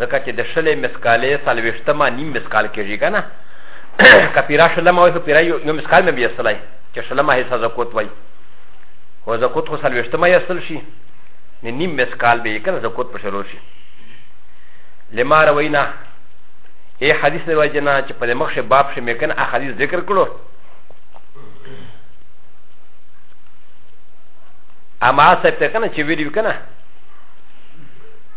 ځکه چې د شلې مسکالې څلوېښتمه نیم مسکال کېږي که نه که پیرا شلمه وایي خو پیرا یو مسکال مې بیا استلی چې شلمه حصه زکوت وایي خو زکوت خو څلوېښتمه یې استل شي نو نیم مسکال به یې که نه زکوت په شروع شي لما روینا ای حدیث دی وایي نه چې په دې مخ شي باب شي مې که نه حدیث ذکر کړو اما صاحب ته که نه چې ویلي وي که نه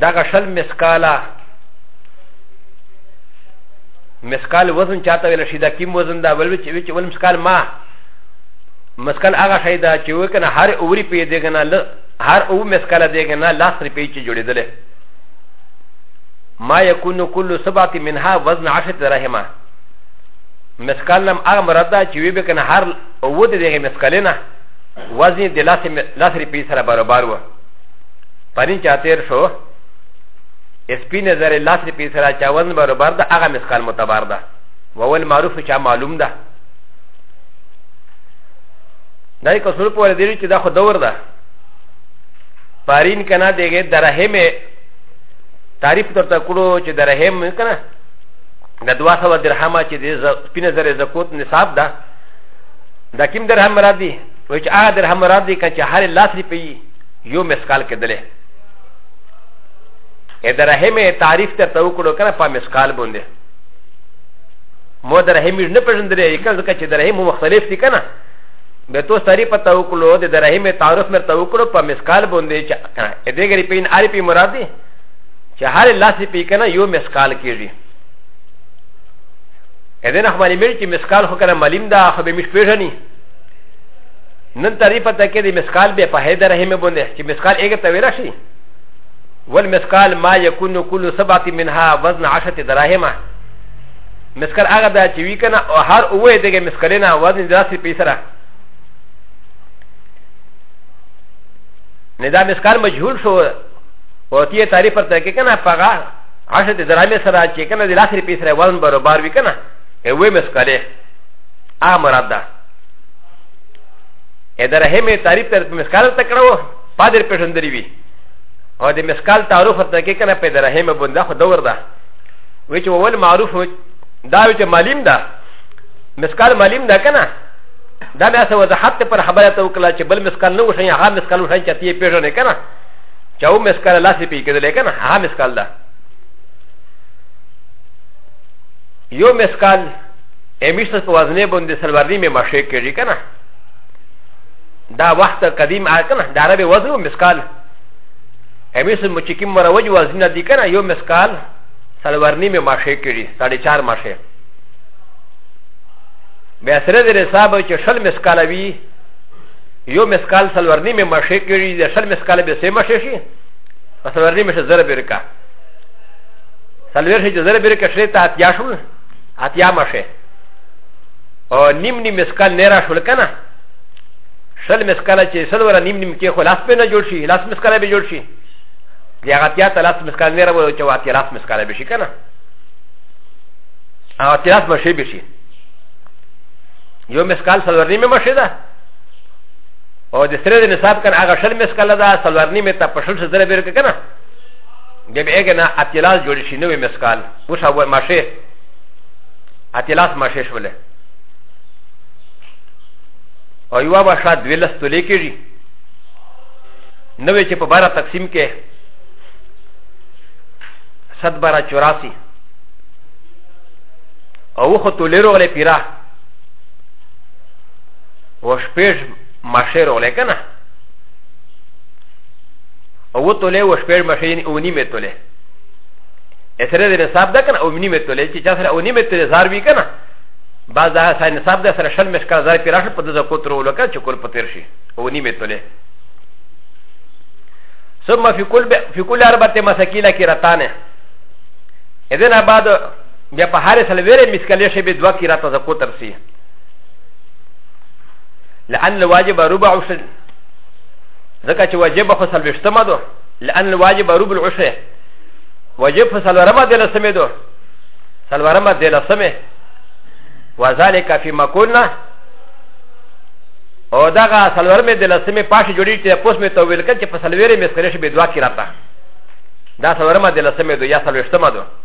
دا غشل مسکالا مسکال وزن چاته ویل شي دا کیم وزن دا ول چې ول مسکال ما مسکال هغه شی دا چې وکنه هر اوري پی دی کنه ل هر او مسکال دی کنه لاس ری پی چې جوړیدل ما یکون کل سبعه منها وزن 10 درهمه مسکال نم هغه مراد چې وی به کنه هر او د دې مسکالینه وزن د لاس روپی سره برابر و پرین چا تیر شو سپین زر لاس روپی سره چا وزن برابر ده هغه مسقال متبر ده وول معروف چا معلوم ده دا یو کسور په دې چې دا خو دور ده پارین کنه دغه درهم تعریف تر تکړو چې درهم کنه د 200 درهم چې د سپین زر زکوت نصاب ده دا کوم درهم مراد دی وای چې هغه درهم مراد دی چې هر لاس روپی یو مسکال کېدلې ا درهم تعریف ته تو کړو کنه په مسکال باندې مو درهم نه پېژندلې کله ځکه چې درهم مختلف دي کنه به تو سری په تو کړو د درهم تعارف مر تو کړو په مسکال باندې چې کنه ا دې غری پین اری پی مراد دی چې هر لاس روپی کنه یو مسکال کېږي ا د ن خ معلومه چې مسکال خو کنه معلوم ده خو به مش پیژني نن تری پته کې د مسکال به په هیدر رحم باندې چې مسکال ایګه ته ویل شي ول مسکال ما یکون کل سبعه منها وزن 10 دراهمه مسکال هغه دا چې وی کنه او هر اوه دغه مسکلینه وزن دراسي پیسره نه دا مسکال مجهول شو او تیه تعریف پر تکه کنه فقا عشت درامي سرا چه کنه دي لاخري پي سرا وزن برو بار وي کنه هي وي مسكالي آ مراد ده هي در همي تعريف تر مسكال تکرو پادر پشندري وي او دي مسكال تعرف تر كي کنه پي در همي بنده خو دور ده وچه اول معروف دا وچه معلوم ده مسكال معلوم ده کنه دا مې اسه وضاحت پر خبره ته وکړه چې بل مسکان نه وشي هغه مسکان وشي چې تی پیژنې کنه چې او مسکال لاسې پی کېدلې کنه هغه مسکال ده یو مسکال امیشتس په وزنې باندې سلورنی مې مشه کېږي کنه دا وخت قدیم آ کنه دا عربي وزن او مسکال امیشتس مو چې کوم مروج وزن دي کنه یو مسکال سلورنی مې مشه کېږي ساڑھے چار مشه بیا سره د حساب چې شل مسکال وي یو مسکال سلور نیمه مشه کړي د شل مسکال به سه مشه شي په سلور نیمه شه زره برکا سلور شي زره برکا شي ته اتیا شو اتیا مشه او نیم نیم مسکال نه را شول کنه شل مسکال چې سلور نیم نیم کې خلاص په نه جوړ شي لاس مسکال به جوړ شي یا غتیا ته لاس مسکال نه را وو چې واتیا لاس مسکال به شي کنه او اتیا لاس مشه به شي یو مسکال سلور نیمه مشه ده او د سره د نصاب کنه هغه شل مسکال ده سلور نیمه ته په شل سره دربیر کنه د به هغه نه اتلاس جوړ شي نوې مسکال اوس هغه مشه اتلاس مشه شوله او یو به شاد ویلس تولې کېږي نوې چې په بارا تقسیم کې صد بارا چوراسی او خو تو لرو غلې پیرا و شپېژ ماشه رو غلې کنه او تو له و شپېژ ماشه یې او نیمه تو له اسره دې نصاب ده کنه او نیمه تو له چې چا سره او نیمه تو له زار وی کنه بعض دا سای نصاب ده سره شل مشکل زار پیرا شپ د زکو تر ولکه چې کول پتیر شي او نیمه تو له ثم في كل في كل اربعه مساكين كيرتانه اذن بعد بیا په هر سل ویره مسکلې شي به دوا کیرا تزکو ترسي لأن الواجب ربع عشر ځکه چې واجب خو سل وشتمه ده لأن الواجب ربع العشر واجب خو سل ورمه ده لسمه ده سل ورمه ده لسمه وذلك في مكونا او دغه سل ورمه ده لسمه پاش جوړی چې پوس می تو ویل کړ چې په سل ویره مسکلې شي به دوا کیرا تا دا سل ورمه ده لسمه ده یا سل وشتمه ده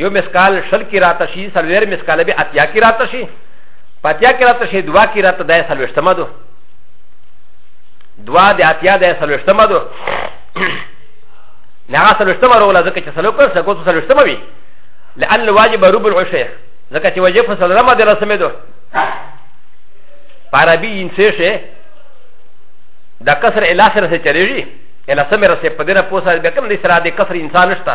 یو مسکال شل کی راته شي سلویر مسکال به اتیا کی راته شي پاتیا کی راته شي دوا کی راته دای سلوشتمه دو دوا د اتیا دای سلوشتمه دو نه هغه سلوشتمه رولا ځکه چې سلو کړ سکو سلوشتمه وي لأن الواجب ربع العشر ځکه چې واجب فسلمه د رسمه دو عربي انسه شه د کسر الاخر سره چلیږي الا سمره سره په دې نه پوسه به کوم دې سره د کسر انسان نشته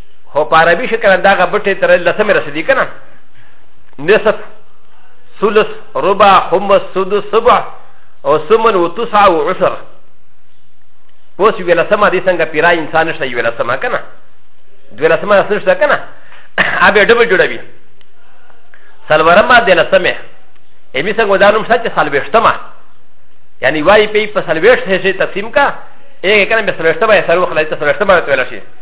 هو پاربي شکل دا غبټه تر لسمه رسیدي کنه نصف ثلث ربع خمس سدس سبع او ثمن و تسع و عشر اوس یو لسمه دې څنګه پیرا انسان نشته یو لسمه کنه دوه لسمه نشته کنه ابه ډبل جوړوي سلورمه دې لسمه امی څنګه دا نوم سچ سلويشتمه یعنی وای په سلويشت هي تقسیم کا ايه کنه به سلويشتمه سره خلای ته سلويشتمه ویل شي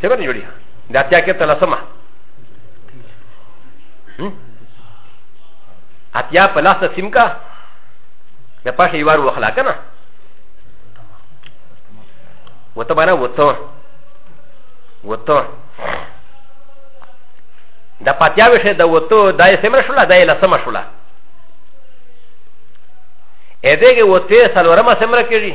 څه باندې جوړي دا اتیا کې ته لسمه اتیا په لاس تقسیم کا د پښې یوار وخلا که نه وته باندې وته وته د پاتیا وشه د وته د یې سمره شوله د یې لسمه شوله ا دې کې وته سلورمه سمره کېږي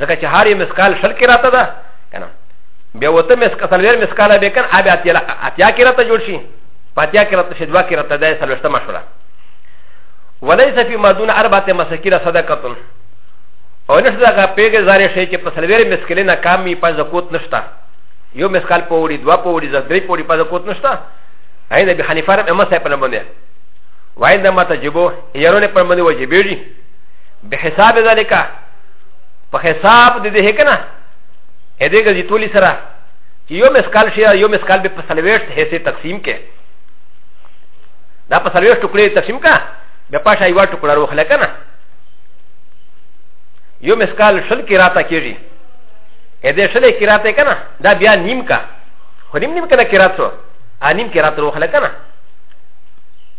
ځکه چې هر یو مسکال شل کې راته ده که نه بیا وته مسکال څلوېر مسکاله به که نه بیا اتیا کې راته جوړ شي په اتیا کې راته شي دوه کې راته ده څلوېښتمه شوله وليس في ما دون أربعة مساكين صدقة او نشته دغه پیګه زارې شي چې په څلوېر مسکلې نه کامي په زکوت نشته یو مسکال په وړي دوه په وړي درې په وړي په زکوت نشته عین ابي حنیفه رحمه الله صاحب په نوم باندې وایي دا ماته جبو یارونه پر باندې وجبېږي به حساب ذالک په حساب د دې کنه هې دې غزي تولی سره چې یو مسکال شي یو مسکال به په سلويشت حصے تقسیم کې دا په سلويشت ټوکړي تقسیم کا به پاشا یو ټوکړه روخله کنه یو مسکال شل کې راته کېږي هې دې شل کې راته کنه دا بیا نیم کا خو نیم نیم کنه کې راته ا نیم کې راته روخله کنه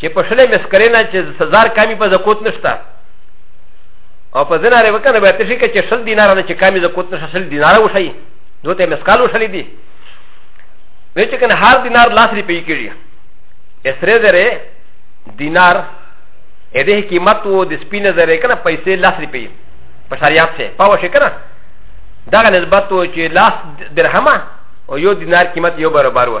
چې په شلې مسکرې نه چې سزار کمی په زکوت نشته او په زنا ری وکنه به تشي کې چې شل دینار نه چې کمی زکوت نشته شل دینار وشي دوی ته مسکال وشلې دي وی چې کنه هر دینار لاس ری پی کېږي اسره زره دینار ا دې قیمت وو د سپینه زره کنه پیسې لاس ری پی په شریعت سره پاو شي کنه دا نسبت وو چې لاس درهمه او یو دینار قیمت یو برابر وو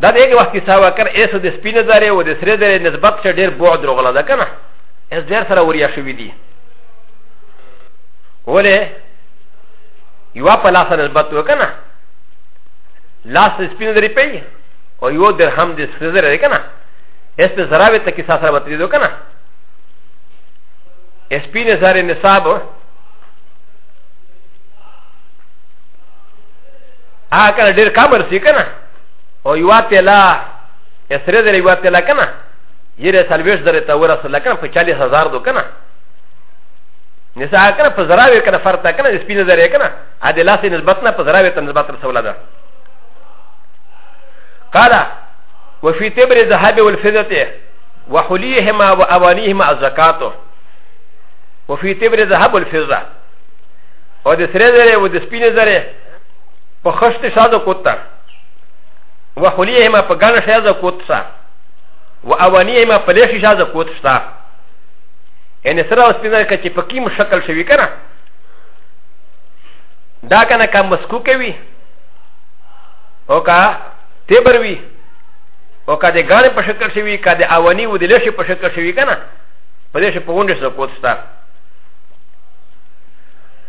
دا د یو وخت کیسه وه کنه ایس د سپینې درې او د سرې درې نسبت چې ډېر بعد راغله ده کنه ایس ډېر سره وریا شوي دي ولې یوه په لاسه نسبت و کنه لاس د سپینې درې پی او یو درهم د سرې درې کنه ایس په زراوې ته کیسه سره وتلی ده کنه سپینې زرې نصاب هغه کنه ډېر کمر سي کنه او یو تلا اسره درې یو تلا کنه یره سلويش درې ته ورسول کنه په 40000 دو کنه نسا کنه په زراوي کنه فرته کنه د سپینه درې کنه ا د لاسې نسبت نه په زراوي ته نسبت رسول ده قال وفي تبر الذهب والفضه وحليهما واوانيهما الزكاه وفي تبر الذهب والفضه او د سره زره او د سپینې زره په خشت شاده کوتا و خلیه ما په ګانه شاده کوتا و اوانیه ما په لشي شاده کوتا ان سره اوس پیدا کړي چې په کیم شکل شوی کنه دا کنه کا مسکو کوي او کا تیبر وی او کا د ګانه په شکل شوی کا د اوانی و د لشي په شکل شوی کنه په دې شي په غونډه سره کوتا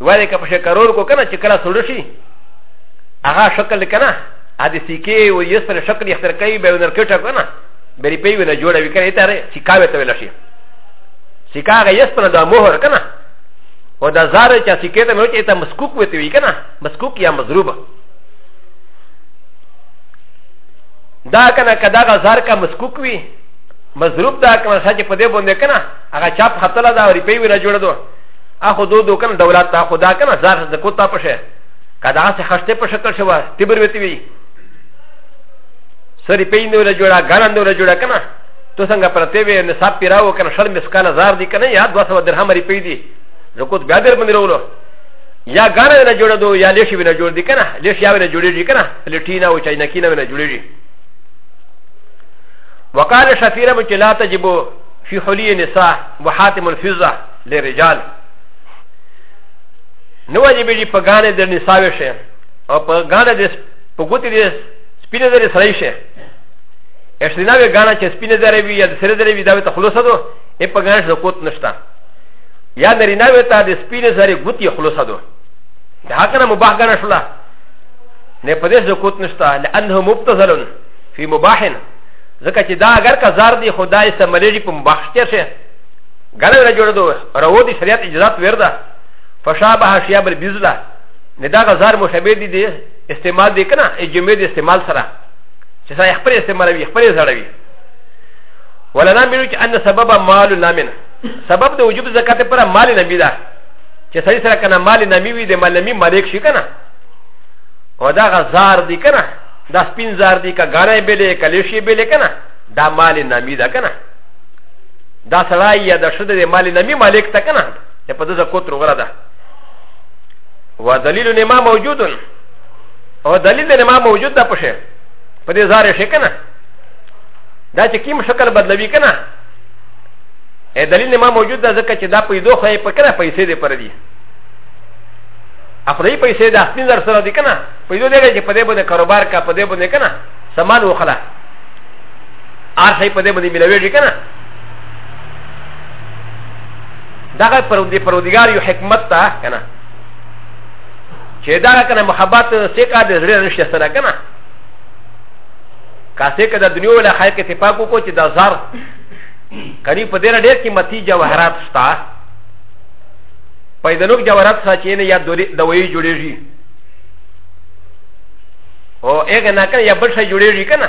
ولی که پشه کرور کو کنه چه کلا سوڑشی اغا شکل کنه ادی سیکی و یس پر شکل اختر کئی بیو نرکتا کنه بری پی وینا جوڑا وی کنه ایتا ره سیکا ویتا ویلشی سیکا اغا یس پر دا مهر کنه و دا زاره چا سیکی تا میوچ ایتا مسکوک ویتا وی کنه مسکوک یا مضروبه دا کنه که دا غزار کا مسکوک وی مضروب دا کنه ساچه پده بنده کنه اغا چاپ خطلا دا و ری پی وینا جوڑا دو اخو دو دو کنه دولت تا خدا کنه زار د کوتا پشه کدا سه خشته په شکل شوا تبر وتی وی سری پینو له جوړا غاندو له جوړا کنه تو څنګه پرته وی نصاب پیراو کنه شرم مسکان زار دی کنه یا 200 درهم ری پی دی زکوت بیا در باندې ورولو یا غانا نه جوړ دو یا لیشي نه جوړ دی کنه لیش یا نه جوړیږي کنه لټینا او چاینا کینا نه جوړیږي وقال شفیره مچ لا تجبو في حلي نساء وحاتم الفزه لرجال نو واجب دي په غانه د نساوي شي او په غانه د په ګوتې د سپینه درې سره شي اشتناوي غانه چې سپینه درې وي یا د سره درې وي دا ته خلاصه دو ای په غانه د کوت نشتا یا نریناوي ته د سپینه سره ګوتې خلاصه دو دا هغه مباح غانه شولا نه په دې د کوت نشتا لانه مبتذلن فی مباحن ځکه چې دا اگر کزار دی خدای سمریږي په مباح شته غلا ولا جوړ دو راو دي شریعت اجازه وردا فشابه شیاب البذلا ندا غزار مشابه دي دي استعمال دي کنه اجمه دي استعمال سره چې سا خپل استعمال وي خپل زړوي ولا نه مینو چې ان سبب مال نامن سبب د وجوب زکات پر مال نبی دا چې سړي سره کنه مال نبی وي د مالمی مالک شي کنه او دا غزار دي کنه دا سپین زار دي کا غړې بلې کلیشي بلې کنه دا مال نبی دا کنه دا سړی یا د شد د مال نمی مالک ته کنه ته په دغه کوتر غره ده و دلیل نه ما موجود او دلیل نه ما موجود ده پشه په دې زاره شي کنه دا چې کیم شکل بدلوي کنه ا دلیل نه ما موجود ده ځکه چې دا په دوه خې په کنه پیسې دې پر دي افرې پیسې د خپل در سره دي کنه په دې دې چې په دې باندې کاروبار کا په دې باندې کنه سامان وخلا ار شي په دې باندې ملويږي کنه دغه پر دې پرودګار یو حکمت ته کنه چې دا کنه محبت سیکا د زړه نشته سره کنه کاسه کده دنیا ولا خیر کې صفاق کو چې دا زار کني په دې را ډېر قیمتي جواهرات شتا پیدنوک جواهرات سره چې نه یا دوی جوړېږي او هغه نه کنه یا بل شي جوړېږي کنه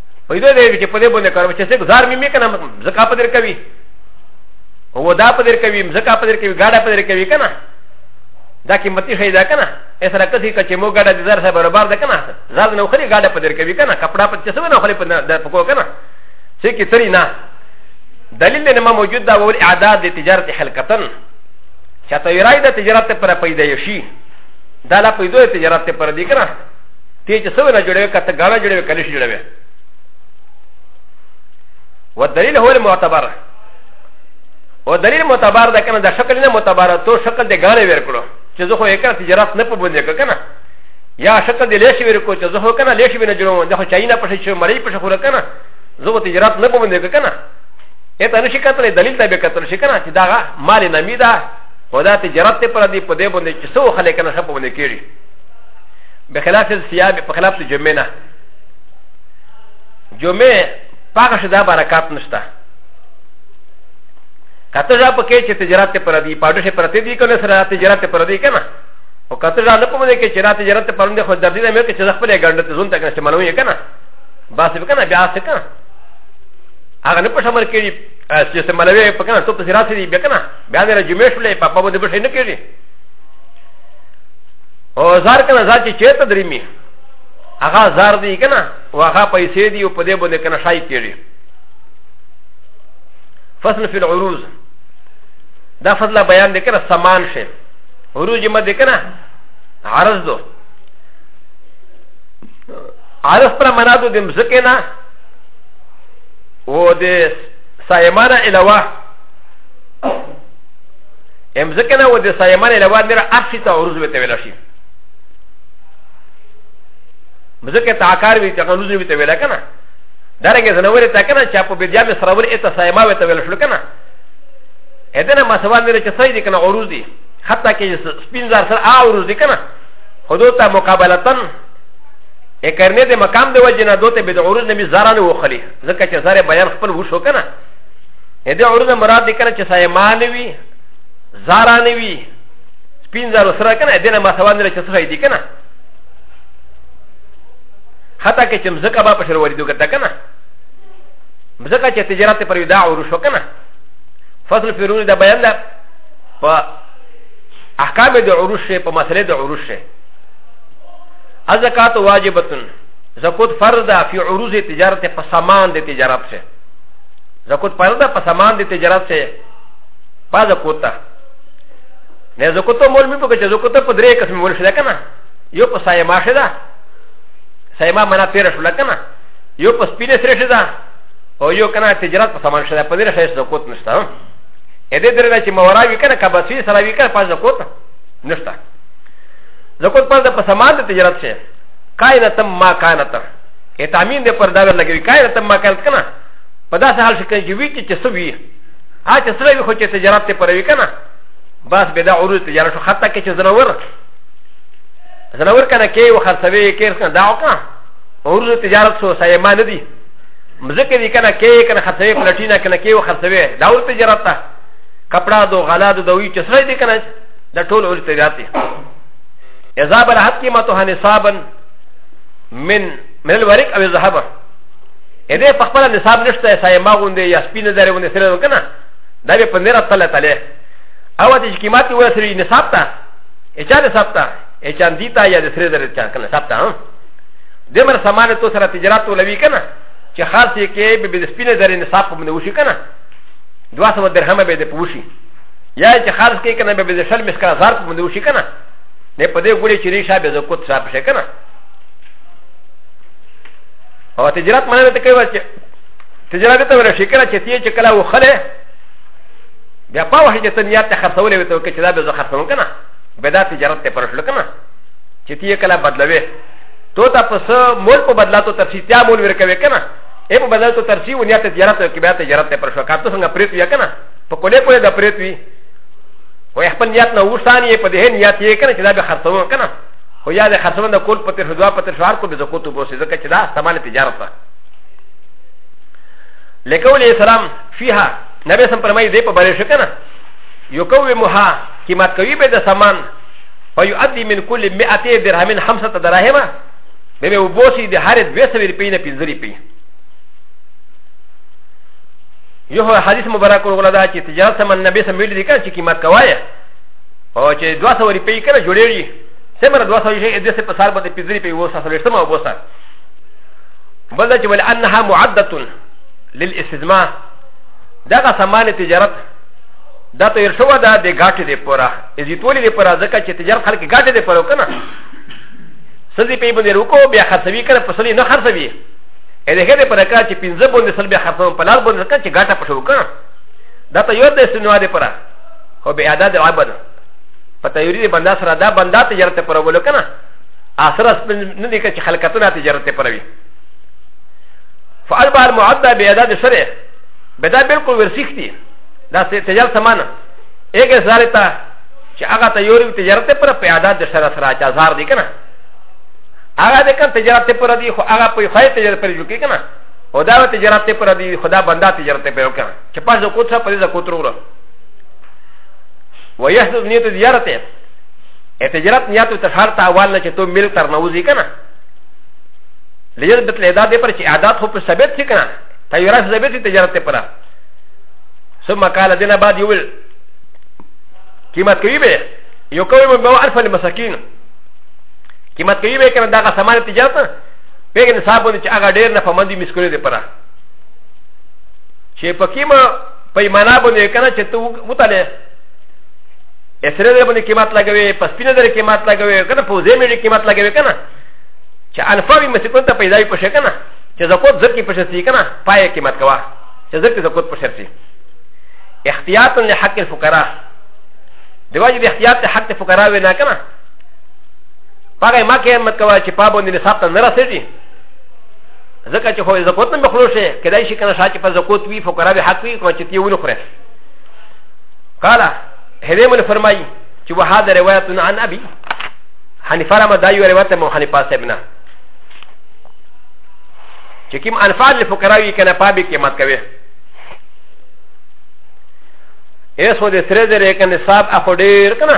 په دې دی چې په دې باندې کار چې څه زار مې مې کنه زکا په دې کوي او دا په دې کوي زکا په دې کوي ګاډه په دې کوي کنه دا قیمتي شي دا کنه اسره کسي کچې مو ګاډه دې زار سره برابر ده کنه زار نو خري ګاډه په دې کوي کنه کپڑا په څه نو خري په دې پکو کنه چې کې تری نه دلیل نه ما موجود دا ول اعداد د تجارت حلقتن چې ته یې راي د تجارت پر پیدا شي دا لا پیدا تجارت پر دې کنه تی چې سوی نه جوړوي کته ګانا جوړوي کنه شي جوړوي و دلیل هو المعتبر و دلیل معتبر ده کنه د شکل نه معتبر تو شکل د ګانا ور کړو چې زه خو یې کړه تجارت نه په باندې کړ کنه یا شکل د لیش ور کو چې زه خو کنه لیش ونه جوړوم زه خو چای نه پښې چې مړی پښې خور کنه زه تجارت نه په باندې کړ کنه اته نشي کتل دلیل ته به کتل شي کنه چې دا مال نمی ده و دا تجارت ته پر دې په دې باندې چې سو خلک نه شپه باندې کېږي بخلاف الثياب بخلاف الجمينه جمعه پاکه شدا برکات نشته کته ځا پکې چې تجارت پر دی پاډو شه پرته دی کنه سره تجارت پر دی کنه او کته ځا نه کوم دی کې چې را تجارت پر دی خو د دې مې کې چې خپل ګڼډه ته زون تک نشته منو یې کنه بس به کنه بیا څه کنه هغه نه پښمر کېږي چې څه ملوي په کنه ته په سراسي دی به کنه بیا نه جمعه شولې په په دې بشه نه کېږي او زار کنه زار چې چیرته دریمي هغه زار دی کنه او هغه پیسې دی او په دې باندې کنه شای کېږي فصل فی العروض دا فضل بیان دی کنه سامان شي عروض یې مده کنه عرض دو عرض پر معنا دو د مزکه نه او د سایمانه علاوه ام ذکر نه و د سایمان علاوه میر ارشی ته عروض وته ویل شي مزکه تعکار وی ته عروض وی ته ویل کنه دارنګه زنور ته کنه چې په بیا مې سره ور اته سایما وته ویل شو کنه اذن ما سوال میر چې سړی کنه عروض دی حتی کې سپین زار سره عروض دی کنه خدو ته مقابلتن ا کرنه د مقام د وجه نه دوته به د عروض نبی زارانه وخلی ځکه چې زاره بیان خپل وشو کنه ا د عروض مراد دي کنه چې سایمان وي زاران وي سپین زارو سره کنه د نه مسوان لري چې څه دي کنه حتی که چې مزکه با په شر وریدو کته کنه مزکه چې تجارت پر ودا او شو کنه فصل فیرون دا بیان ده په احکام د عروش په مسله د عروش ازکات واجبتن زکوت فرض ده فی عروض تجارت په سامان د تجارت شه زکوت پاره ده په سامان دي تجارت سه پا زکوت ته نه زکوت ته مول می په چې زکوت په درې قسم مول شل کنه یو په سایه ماشه ده سایه ما منا تیر شل کنه یو په سپینه سره شل ده او یو کنه تجارت په سامان شل په دې شې زکوت نشته ا دې درې چې موراوی کنه کبسوی سره وی کنه پا زکوت نشته زکوت پاره ده په سامان دي تجارت سه کائنتم ما کائنتم ا ت ا م ي ن د پر د ا ل ل ګ و ي کاي ته ما کال کنه په داسې حال شي چې وی چې سوي ها چې سره وي خو چې تجارت ته پروي کنه بس به دا عروض تجارت شو حتی کې چې زنور زنور کنه کې و خرڅوي کې کنه دا وکړه عروض تجارت سو ساي ما نه دي مزکه دي کنه کې کنه خرڅوي پلټینا کنه کې و خرڅوي دا عروض تجارت ته کپڑا دو غلا دو دوی چې سره دي کنه دا ټول عروض تجارت دي اذا بلحت قيمتها نصابا من من الورق او الذهب ا دې په خپل نصاب نشته سایه ما غوندې یا سپینه درې غوندې سره نو کنه دا به په نره تله تله او د قیمت و سره نصاب ته ا چا نصاب ته ا چا دی ته یا د سره درې چا کنه نصاب ته د مر سامان تو سره تجارت ولوي کنه چې خاص یې کې به د سپینه درې نصاب په منو شي کنه 200 درهم به د پوشي یا چې خاص کې کنه به د شل مسکا زار په منو شي کنه نه په دې ګوري چې ریشا به زکوت صاحب شي کنه او تجارت معنی ته کوي چې تجارت ته ورشي کنه چې تی چې کله وخله بیا په وحی چې تنیات ته خرڅولې وي ته چې دا به زه خرڅوم کنه به دا تجارت ته پرشل کنه چې تی کله بدلوي تو ته پس مول په بدلا ته تفسیر تیا مول ورکوي کنه ای په بدلا ته تفسیر و نیت تجارت کې بیا تجارت ته پرشل کاته څنګه پریت وي کنه په کولې کولې دا پریت وي و ي خپل نيات نه وسان يې په دې نيات يې کنه چې دا به خرڅوم کنه خو یا د خرڅوم د کول په تر دوا په تر شوار کو به زکوت وبوسي ځکه چې دا استعمال تجارت ده لکول اسلام فيها نبی سم پرمای دې په بری شو کنه یو کوي مها قیمت کوي به د سامان فيؤدي من كل 200 درهم 5 دراهم به وبوسي د هر 200 روپۍ نه 50 روپۍ یو حدیث مبارک ورغله دا چې تجارت سم نبی سم ویل دي کنه چې قیمت کوي او چې 200 روپۍ کنه جوړېږي سمره 200 یې د څه په سال باندې پزری په وسه سره سم او وسه بل چې ول انها معده للاستثمار دا که سامان تجارت دا ته يرشو دا د غاټي د پورا ازي تولي د پورا ځکه چې تجارت خلک غاټي د پورا کنه سدي په بده روکو بیا خرڅوي کنه پسلي نه خرڅوي ا د هغې پر کار چې پنځه باندې سل بیا خرڅوم په لار باندې کار چې ګاټه پښه وکړه دا ته یو د سنوا دی پره خو بیا دا د عبد په تیوري د بندا سره دا بندا تجارت پر ولو کنه اثر نه دی چې خلکتونه تجارت پر وي فالبا المعدى بيدا د سره بدا بالکل ورسیخ دي دا تجارت سمانه ایک ازار ته چې هغه ته یو تجارت پر پیاده د سره سره چې ازار دی کنه هغه د کوم تجارت پر دی خو هغه په خیر تجارت پر جوړ کیږي نه او دا تجارت پر دی خدا بندا تجارت پر وکړه چې پاس کو څه پر زکو ترور و یحدث نیت زیارت ا تجارت نیت ته هر تا اول نه چې تو مل تر نوځي کنه لیل بت لیدا دې پر چې عادت خو په ثبت شي کنه تا یو راز ثبت تجارت پر ثم قال دنا بعد یول قیمت کوي به یو کوي مو عرف المساکین قیمت کوي به کنه دا غا سامان تجارت نه پیګه نه صاحب چې هغه ډیر نه فهمندي مسکوري دی پره چې په کیما په ایمانا باندې کنه چې ته وتاله اسره دې باندې قیمت لګوي په سپینه دې قیمت لګوي کنه په زې مې قیمت لګوي کنه چې انفاوی مسکون ته پیدا وي پښه کنه چې زکوت زکه پښه سي کنه پای قیمت کوا چې زکه زکوت پښه سي احتیاطا لحق الفقراء دیواجه د احتیاط حق الفقراء وینا کنه پاګه ما کې مت کوا چې پابو نه حساب ته نه رسېږي ځکه چې خو زکوت نه بخلو شي کدای شي کنه شاته په زکوت وی فقرا به حق وی کو چې تیونه خره قال هدي من فرمایي چې وهذا روایت عن ابي حنیفه رحمه دا یو روایت مو حنیفه صاحب نه چې کوم انفال لفقرا وی کنه پابه کې مت کوي ایسو د سره د ریکن حساب اخو ډیر کنه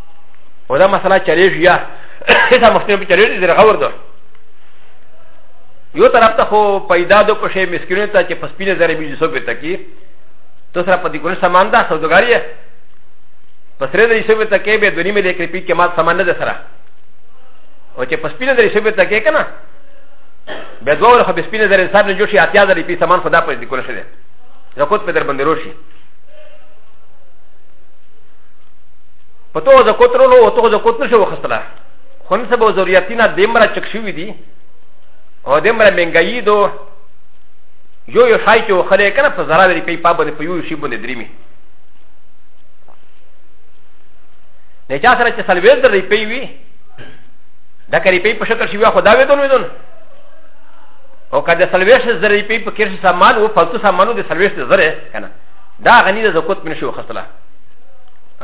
و دا مسئله چلیږي یا دا مخنه په چلیږي زره خبر ده یو طرف ته خو پیدا دو پښې مسکینه ته چې پسپینه زره میږي سو بیرته کی تو سره په دې ګل سامان دا سوداګاری پسره دې سو بیرته کې به دنی مې لیکري پی کې مات سامان نه ده سره او چې پسپینه دې سو بیرته کې کنه به دوه ورخه پسپینه زره حساب نه جوړ شي اتیا زره پی سامان خدا په دې ګل شي زکوت په در باندې روشي په تو د کوترو نو تو د کوتنو شو خستله خون سبو ضرورتینا دمرا چک شوی دی او دمرا منګی دو یو یو شای چې خلې کنه په زرا لري په پابه په یو شی باندې دریمي نه چا سره چې سلویر درې پی وی دا کری پی په شکل شي وی خدا وې دون وې دون او کله سلویر سره درې پی په کې سامان او فلتو سامانو د سلویر سره کنه دا غنی د زکوت من شو خستله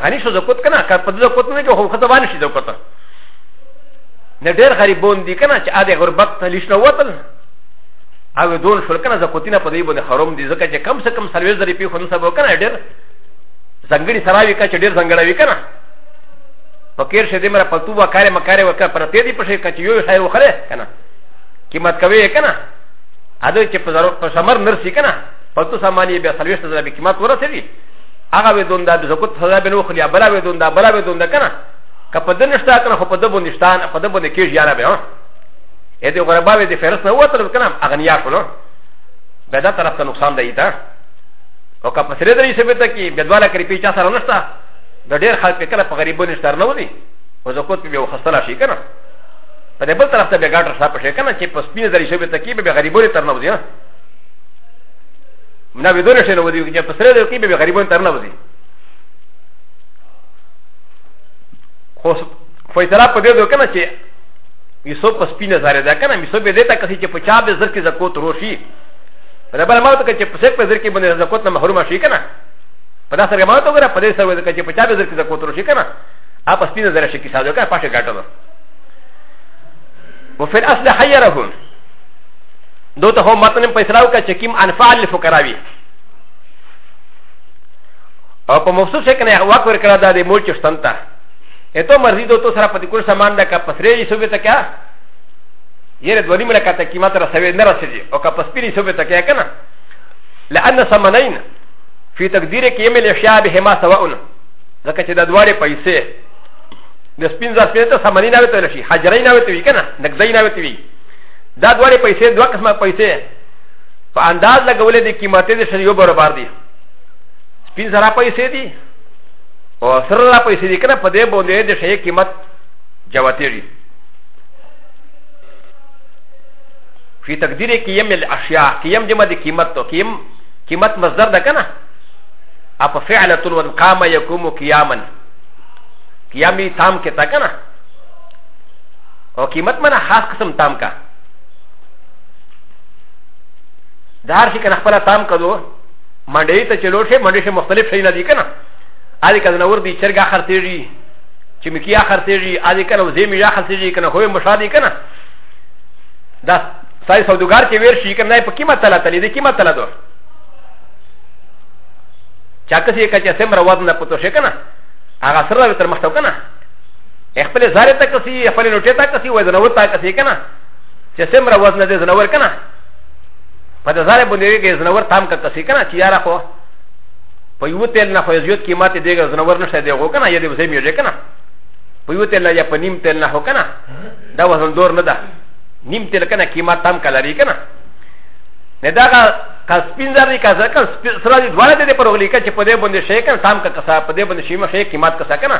غني شو زکوت کنه که په زکوت نه کې خو خدای باندې شي زکوت نه ډېر غریبون دي کنه چې اده غربت تلیش نه وتل او دون شول کنه زکوتینه په دې باندې حرام دي ځکه چې کم څه کم سرویس درې په خون سبا کنه ډېر ځنګړي سراوي کا چې ډېر ځنګړوي کنه فقیر شه دې مر پتو و کارې مکارې وکړه پر ته دې په شي کچ یو شای وخره کنه قیمت کوي کنه اده چې په زرو په سمر نرسي کنه پتو سامانی به سرویس ته به قیمت ورسېږي هغه وې دون دا د زکوت سزا به نو خلی بلا وې دون دا بلا وې دون دا کنه که په دنه شتا کنه خو په دبو نشتان په دبو نه کېږي یاره به ها اې دې غربا وې دې فرس نه وته کنه اغنیا شو نو به دا طرف ته نقصان دی دا او که په سره درې سبه ته کې بدواله کری پیچا سره نشتا د ډېر خلک کله په غریبو نشته نه ودی او زکوت به یو خسته شي کنه په دې بل طرف ته به ګاډر صاحب شي کنه چې په سپینې درې سبه ته کې به غریبو تر نه ودی نه به دونه شنو ودی چې په سره د کې به غریبان تر نه وځي خو خو اعتراف په دې دوه کنه چې یوسف په سپینه زاره ده کنه یوسف به دې ته کسي چې په چا به زر کې زکوت روشي په بل ما ته چې په سک په زر کې باندې زکوت نه محروم شي کنه په داسې ما ته وګوره په دې سره وځي چې په چا به زر کې زکوت روشي کنه اپ سپینه زاره شي کې ساده کنه پاشه ګټه ده وفي الاصل حيرهم دو ته هم متن په اسراو کا چکیم انفال لفقراوی او په مخصوص شکل نه واک ور کړه د مول چشتن ته اته مرضی دو تو سره په کل سامان دا کا پسری سوبه ته کیا یره دوی مړه کته قیمت را سوي نه رسېږي او کا پسپری سوبه ته کیا کنه لأن ثمنين في تقدير كيم الاشياء بهما سواء ځکه چې د دواړې پیسې د سپین ځاسپې ته ثمنین اوته لشي حجرین اوته وی کنه نقدین اوته وی دا دواړه پیسې دوه قسمه پیسې په انداز لګولې دي قیمت یې سره یو برابر دي سپین زرا پیسې دي او سره را پیسې دي کنه په دې باندې د شی قیمت جواتېږي في تقدير قيم الاشياء قيم جمع دي قيمت تو قيم قيمت مصدر ده كنا اپا فعلة ون قام يقوم قياما قيامي تام كتا كنا او قیمت منه خاص قسم تام کا د هر شي کنه خپل تام کدو منډې ته چلو شي منډې شي مختلف شي نه دي کنه اړي کله نور دي چرګ اخر تیږي چې مکی اخر تیږي اړي کله وزې می اخر تیږي کنه هوې مشادي کنه دا سای سودګار چې ویر شي کنه په قیمت تل تل دي قیمت تل دو چا کسي کچا سمره وزن پتو شي کنه هغه سره تر مخته کنه ا خپل زاره تا کسی خپل نوټه تا کسی وای زنور تا کسی کنه چې سمره وزن دې زنور کنه په د زاره باندې کې زنور تام کا کسی کنه چې یاره خو په یو تل نه خو زیات قیمت دې زنور نشته دی غو کنه یا دې وسې میږي کنه په یو تل یا په نیم تل نه هو کنه دا وزن دور نه ده نیم تل کنه قیمت تام کا لري کنه نه دا کا سپینځر دی کا ځکه سره دې دواړه دې پر غلی کا چې په دې باندې شي کنه تام کا کسا په دې باندې شي مخه قیمت کسا کنه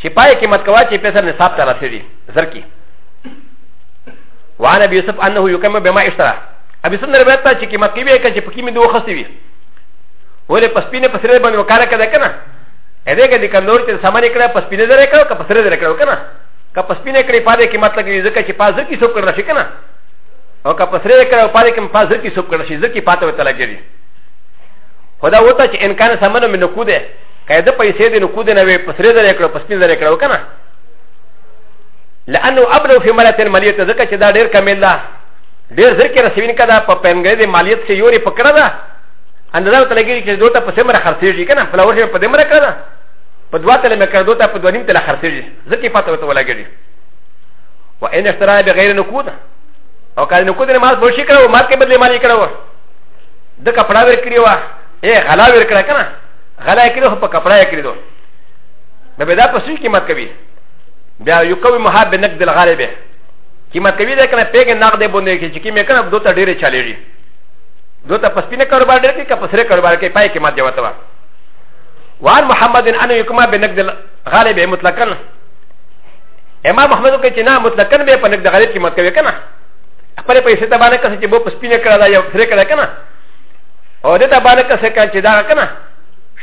چې پای کې مت کوه چې پیسې نصاب ته رسېږي زر کې وعن ابي يوسف انه يكمل بما اشترى ابي سن روایت ته چې قیمت کې وي چې پکې مې دوه خسي وي ولې پسپینه پسره باندې وکړه کده کنه ا دې کې د کندور چې سامان یې کړه پسپینه درې کړه که پسره درې کړه کنه که پسپینه کړې پاره کې مطلب یې ځکه چې پازر کې سوپ کړل شي کنه او که پسره کړه پاره کې پازر کې سوپ کړل شي ځکه پاته وته لګېږي خدا وته چې انکان سامان مې نکوده که د پیسې د نقود نه وي په سره زر کړو په سپین زر کړو کنه لانه ابلو فی ملت المالیت ځکه چې دا ډیر کمیل ده ډیر زر کې رسوین کده په پنګې د مالیت کې یوري پکړه ده اندازه ته لګی چې دوته په سمره خرڅېږي کنه فلاور شي په دمره کړه په دوا تل مې کړ دوته په دونیم تل خرڅېږي ځکه پته وته ولاګړي و ان اشترا بغیر نقود او کله نقود نه مال بوشي کړو مال کې بدلې مالی کړو د کپڑا ور کړی و اے غلا ور کړه کنه غلا یې کړې خو په کپړه یې کړې دو نو به دا په سوی قیمت کوي بیا یو کوي محاب به نقد الغالب قیمت کوي دا کنه پیګ نقد به باندې کې چې قیمه کنه دوه ته ډېرې چالېږي دوه ته پسپینه کاروبار ډېر کې که پسره کاروبار کې پای قیمت دی وته وا وان محمد ان یکما به نقد الغالب مطلقاً امام محمد کوي چې نه مطلقاً به په نقد غالب قیمت کوي کنه خپل پیسې ته باندې کسې چې بو پسپینه کړه دا یو پسره کړه کنه او د ته باندې کسه کان چې دا کنه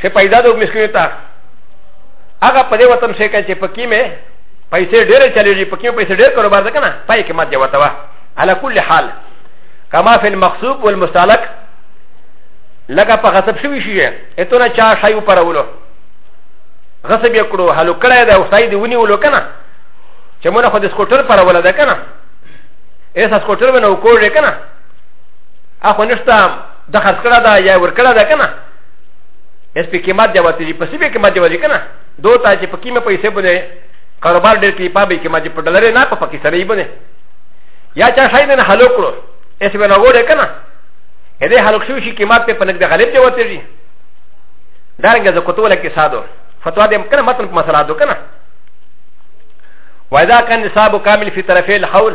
چې پیدا د مسکین ته هغه په دې وطن شي کان چې پکې مې پیسې ډېرې چلېږي پکې پیسې ډېر کاروبار ده کنه پای کې مات دی وته وا على كل حال كما في المخصوب والمستهلك لکه په غصب شوی شي اته نه چا شای و پرولو غصب یې کړو هلو کړه دا اوسای دی ونی ولو کنه چې مونږ خو د سکوټر پروله ده کنه ایسا سکوټر ونه وکړو کنه اخو نشتا د خرڅ کړه دا یا ور کړه دا کنه اس په قیمت دی وته په سیمه کې ماده وځي کنه دوه تا چې په قیمه پیسې بونه کاروبار ډېر کې پابې کې ماده په ډالر نه په پاکستاني بونه یا چا شاید نه حلو کړو اس به نه وړه کنه هدې حلو شو شي قیمت په پنګ د غالب دی وته دي دارنګه زه کوتوله کې ساده فتوا دې کنه متن په مسله دو کنه واذا كان نصاب كامل في طرفي الحول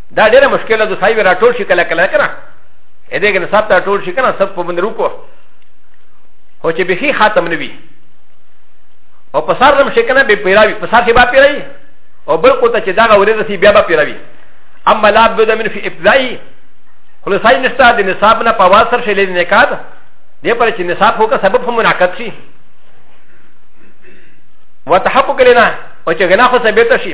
دا ډېره مشکله ده صاحب راټول شي کله کله کنه ا دې کنه سب ته ټول شي کنه سب په باندې روکو هو چې به خاتم نه وي او په سر نم شي کنه به پیراوي په سر شي با پیراوي او بل کو ته چې دا ورې رسي بیا با پیراوي اما لا بد من في ابتدائي خلاصای نشته د نصاب نه په واسر شي لید نکات دې پر چې نصاب هو کا سبب هم مناقض شي وتحقق لنا او چې غنا خو ثابت شي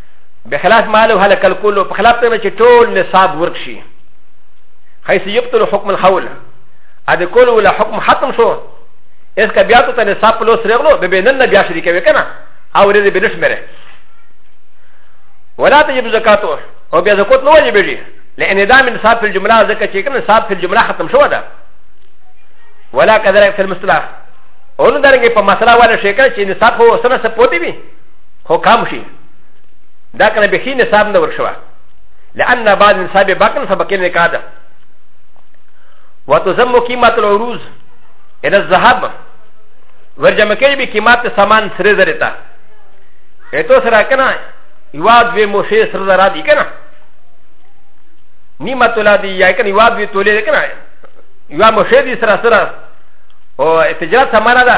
بخلاف ما لو هلك الكل بخلاف ما چې ټول نصاب ورک شي حيث يبطل حكم الخول ا د کول ولا حکم ختم شو اس کا بیا ته نصاب په لوس رغلو به بینن نه بیا شریکه وکنه او ورې به نش مره ولا تجب زکاتو او بیا زکات نو واجب دی لان دا من نصاب في الجمله زکه چې کنه نصاب في الجمله ختم شو ده ولا كذلك في المصطلح اون درنګ په مسله ولا شي کنه چې نصاب هو سره سپوتی وي هو کم شي دا کنه به خي نصاب نه ورشوا لان بعض نصاب باقن فبقي نکاح ده وتزم قيمه العروض الى الذهب ورجم کوي به قیمت سامان سره زره تا اته سره کنه یو دوی مو شی سره زره دی کنه نیمه تولا دی یا کنه یو دوی توله کنه یو مو شی دی سره سره او تجارت سامان ده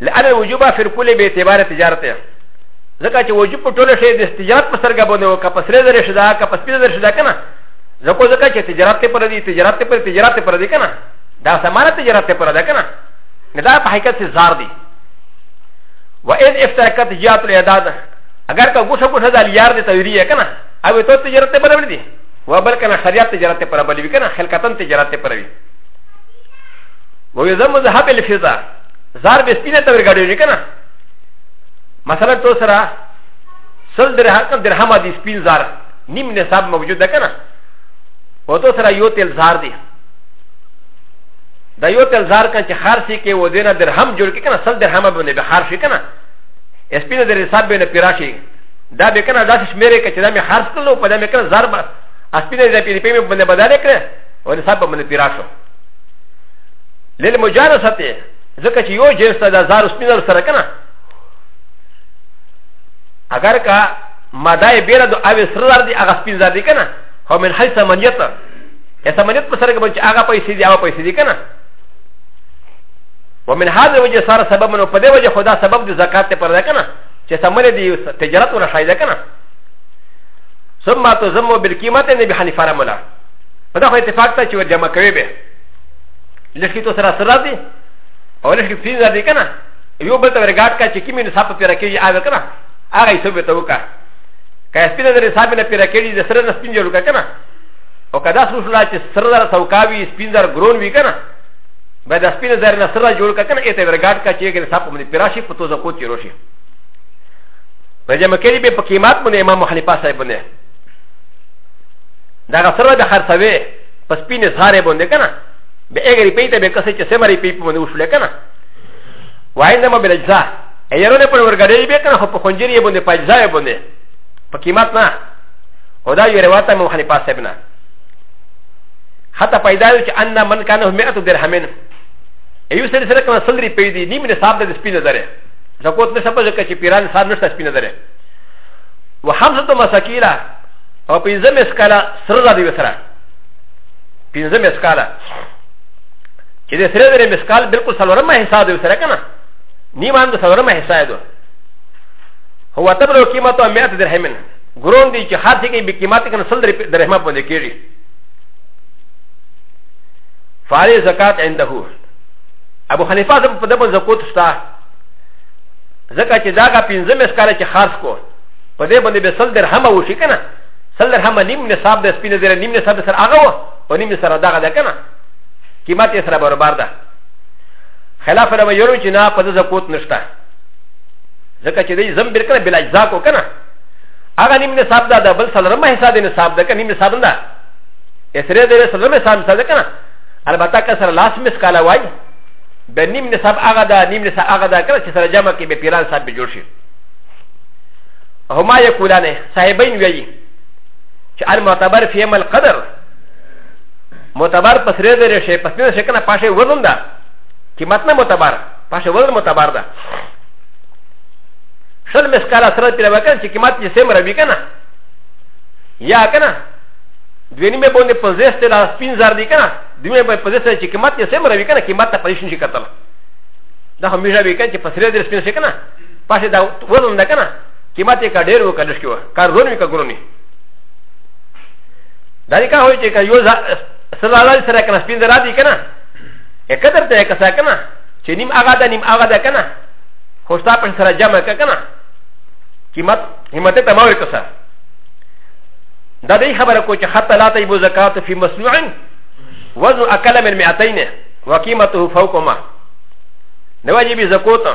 لأن الوجوب في الكل باعتبار تجارته ځکه چې وجوب په ټولو شی د تجارت په سترګه باندې و که په سره زر شي دا که په سپینه زر شي دا که نه ځکه ځکه چې تجارت پر دی تجارت پر تجارت پر دی که نه دا سمانه تجارت پر ده که نه نه دا په حقیقت کې زار دی و ان افترقت جات الاعداد اگر که ګوشه ګوشه دا لیار دی تویریه که نه او ته تجارت پر بل دی و بل کنه شریعت تجارت پر بل وی کنه خلقتن تجارت پر وی و یزم ذهب الفضه زار به سپینه ته ورګړېږي که نه مثلا تو سره سل درهم درهم دی سپین زار نیم نصاب موجود ده که نه و تو سره یو تل زار دی دا یو تل زار کنه چې خارسي کې و دینه درهم جوړ کې کنه سل درهم باندې به خارسي کنه سپینه د حساب باندې پیرا شي دا به کنه داسې شمیرې کې چې دا مې خارس کړلو په دا مې کنه زار به سپینه د پیرې په مې باندې بدل کړ او حساب باندې پیرا شو للمجانسه ته ځکه چې یو جنس ته د زار سپینر سره کنه اگر کا مدای بیره د اوی سره زار دی هغه سپین زار دی کنه هو من حیث منیت یا سمنیت په سره کې بچ هغه پیسې دی هغه پیسې دی کنه ومن هذا وجه سره سبب نو په دې وجه خدا سبب د زکات ته پر ده کنه چې سمره دی تجارت ولا شایده کنه ثم تزمو بالقيمه نبي حنيفه رحمه الله فده هو اتفاق تا چه جمع كوي به لشکي تو سره سره دي او لشکي فيز دي کنه يو بل ته ورګاټ کا چې کیمې نصاب پیرا کېږي هغه کنه هغه یې سبه ته وکړه که سپین در حساب نه پیرا کېږي د سره نه سپین جوړ کا کنه او کدا سوس لا چې سره در توکاوي سپین در ګرون وی کنه به د سپین در نه سره جوړ کا کنه اته ورګاټ کا چې کې نصاب باندې پیرا شي په تو زکو تیرو شي رجم کېږي به په قیمت باندې امام حنیفه صاحب باندې دا سره د خرڅوي په سپینې سارې باندې که نه به هغه ریپی ته به کسې چې سمه ریپی په باندې وشولې که نه وایندما به اجزا ایرونه په ورګړې به که نه خو په خنجر یې باندې په اجزا یې باندې په قیمت نه او دا یو روایت مو خلیفه صاحب نه حتی پیدا یو چې ان من کانه مئه درهمین ایو سره سره کنه سل ریپی دی نیم نصاب د سپینې درې زکوت نشته په ځکه چې پیران نصاب نشته سپینې درې وحمزه مسکیلا او پنځه مسکاله سره زر دی وسره پنځه مسکاله چې د سره زر مسکال بالکل سلورمه حصہ دی وسره کنه نیمان د سلورمه حصہ دی هو تبلو قیمته 100 درهمن ګرون دی چې خاصه کې به قیمت کنه سل درهمه پدې کېږي فاري زکات عنده ابو حنیفه زم په دبن زکوت شتا زکه چې داګه پنځه مسکاله چې خاص کو په دې باندې به سل درهم وشي کنه سل درهم نیم نصاب د سپینه زره نیم نصاب سره هغه و او نیم سره دغه ده کنه قیمت یې سره برابر ده خلاف له یورو چې نه په زکوت نشته ځکه چې دې زم بیر کنه بل اجزا کو کنه هغه نیم نصاب ده د بل سلرمه حساب دی نصاب ده کنه نیم نصاب نه ده سره دې سلرمه حساب سره کنه البته که سره لاس مس کاله وای به نیم نصاب هغه ده نیم نصاب هغه ده کنه چې سره جمع کې به پیران صاحب به جوړ شي هما يقولان صاحبين ويي چې المعتبر في عمل قدر معتبر پسرې درې شي پسرې شي کنه پاشه وزن ده قیمت نه معتبر پاشه وزن معتبر ده شل مسکال سره تیر وکړ چې قیمت یې سم روي کنه یا کنه دوی نیمه باندې پنځه ستې لا سپین زر دي کنه دوی به پنځه ستې چې قیمت یې سم روي کنه قیمت ته پېښ نشي کتل دا همیشه وی کنه چې پسرې درې سپین شي کنه پاسه دا وزن ده کنه قیمت کا ډیر وکړل شو کار زونی کا ګرونی دا نه کا وای چې کا یو صلی الله علیه سره کنه سپین درا دی کنه اکدر ته کا سره کنه چې نیم هغه ده نیم هغه ده کنه خو ستا په سره جمع کا کنه قیمت قیمت ته ماوي کا سره دا دې خبره کو چې حتی لا تیبو زکات فی مصنوع وزن اکل من 200 وقیمته فوق ما نواجب زکوتا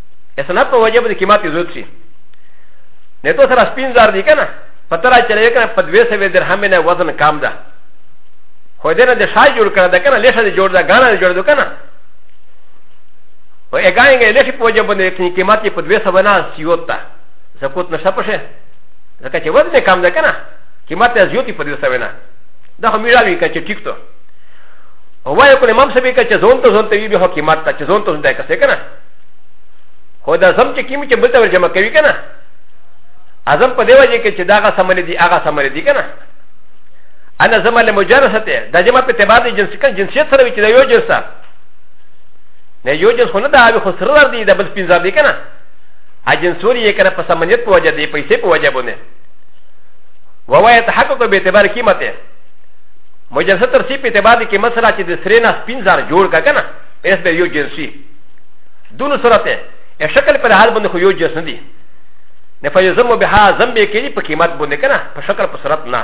ا سنت په وجه باندې قیمت زود شي نه تو سره سپین زار دی کنه پتر چلے کنه په دوی سوي درهم نه وزن کم ده خو دې نه د شای جوړ کړه ده کنه لشه دې جوړ ده غانا دې جوړ ده کنه و ا غاینګ لشه په وجه باندې کني قیمت په دوی سوي نه سیوت ده زکوت نشه پشه ځکه چې وزن کم ده کنه قیمت یې زیوتی په دوی سوي نه دا هم ویراوی کچ ټیک ته هو یو کله امام سبي کچ زون ته زون ته وی به حکومت ته چې زون ته زون ده کسه کنه هو دا زم چې کیمو چې بل ته ورجمع کوي که نه ازم په دې وجه کې چې دا هغه سملې دي هغه سملې دي که نه انا زما له مجرسه ته دا جمع په اعتبار د جنس کې جنسیت سره وي چې دا یو جنس ده نه یو جنس خو نه دا هغه خو سره ور دي دا بل سپین زار دي که نه اجنسور یې کنه په سمنیت په وجه دی پیسې په وجه باندې ووا يتحقق باعتبار قیمته مجسد تر سی په اعتبار کې مسله چې د سرې نه سپین زار جوړ کا کنه اس به یو جنسي دونو صورت ہے یا شکل پر حال بند خو یو جس ندی نه فیزم بها زم به کېږي په قیمت باندې که نه په شکل په صورت نه